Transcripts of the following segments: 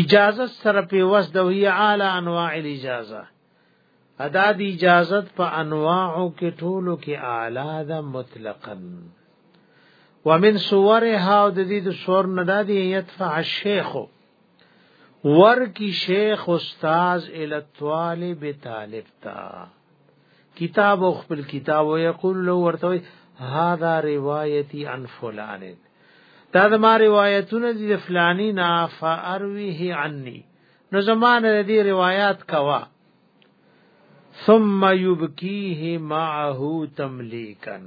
اجازه سره په وس د وی اعلی انواع الاجازه ادا دی اجازت په انواعو کې ټولو کې اعلی ده مطلقاً ومن صورها د دې د صور نه د دې يدفع الشيخ ور کی شیخ استاد ال طالب طالب تا کتاب او خپل کتاب او یقول له ورته هاذا روایتی عن فلان دا د ما روایتونه دي د فلانی نا فارویه عني نو زمانه دې روایت کوا ثم یبکیه معه تملیکن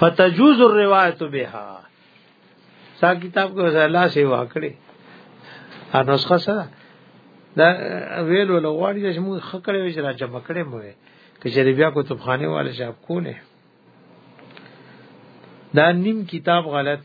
فتجوز الروایت بها سا کتاب کو الله سی واکړي ا نسخه سره دا ویل ول غواړي چې موږ خکړې وچ را جمع کړې مو کې چې بیا کو تبخانه والے شاپ کو نه دا نیم کتاب غلط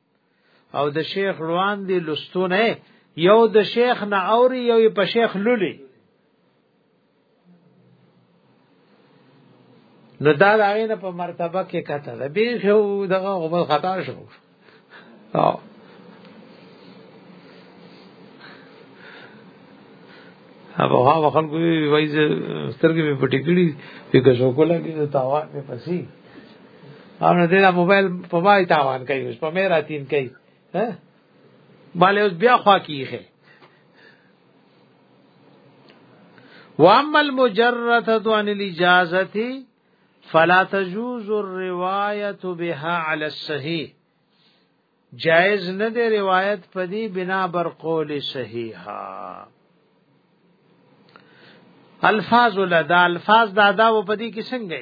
او د شیخ روان دی لستونه یو د شیخ نه اوري یو په شیخ لولي نو دا هغه نه په مرتبه کې کته ده به خو دغه غوبل خطا شو او ابو ها وخل کوي وایي سترګې په پټې کړي په کښو کولا کې تاوا په پسي او نه دا موبایل په ما تاوان کوي اوس په مې راتین کوي ها مال اوس بیا خوا کیږي واما المجرده عن الاجازه فلا تجوز الروايه بها على الصحيح جائز نه دی روایت پدی بنا بر قول صحیحا الفاظ لدا الفاظ دادا و پدی کی څنګه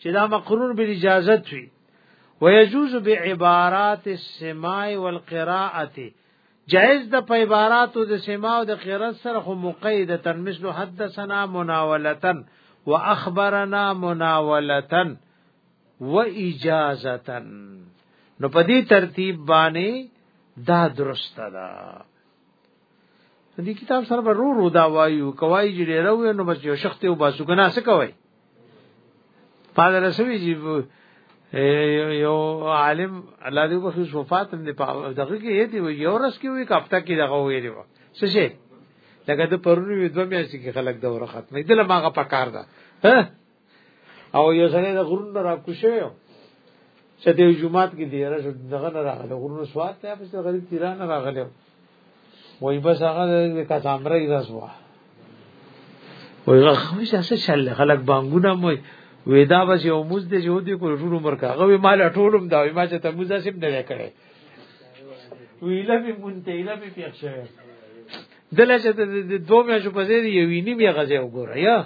چې دا مقرون بل اجازت وي ويجوز بعبارات السماع والقراءه جائز د په عباراتو د سماع او د قرات سره خو مقید تر مثل حدثنا مناولتن واخبرنا مناولتن واجازتن نو په دې ترتیب باندې دا درسته ده دې کتاب سره به رو رو دا وایو کوي چې ډیره وي نو بس یو شخص ته وباسو کنه څه کوي پاده رسوي جی یو عالم الله دې په خصوص وفات هم دې په دغه کې یې دی یو ورځ کې وي کپتا کې دغه ویلی و څه شي لکه د پرونی وی دوه میاشتې کې خلک دوره ختمې دله ماغه پکار ده او یو سره د غرون را کوشه یو چې د جمعات کې دی راځه دغه نه راغله غرون سواد ته په غریب تیران راغله وای بس هغه د کثامره ایزاس وا وای هغه خوښه څه چل خلک بانګونه مو وېدا بس یو موز دې جو دې کول ټول عمر کا هغه مال ټولم دا ما چې ته موز سم نه کړې ویله به مونته ایله به پیښ شوه دلته د دوه مې شو په دې یویني مې غزه وګوره یا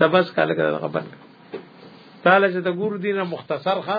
دا بس کاله کړه خبر تعالی چې د ګور دینه مختصر ښه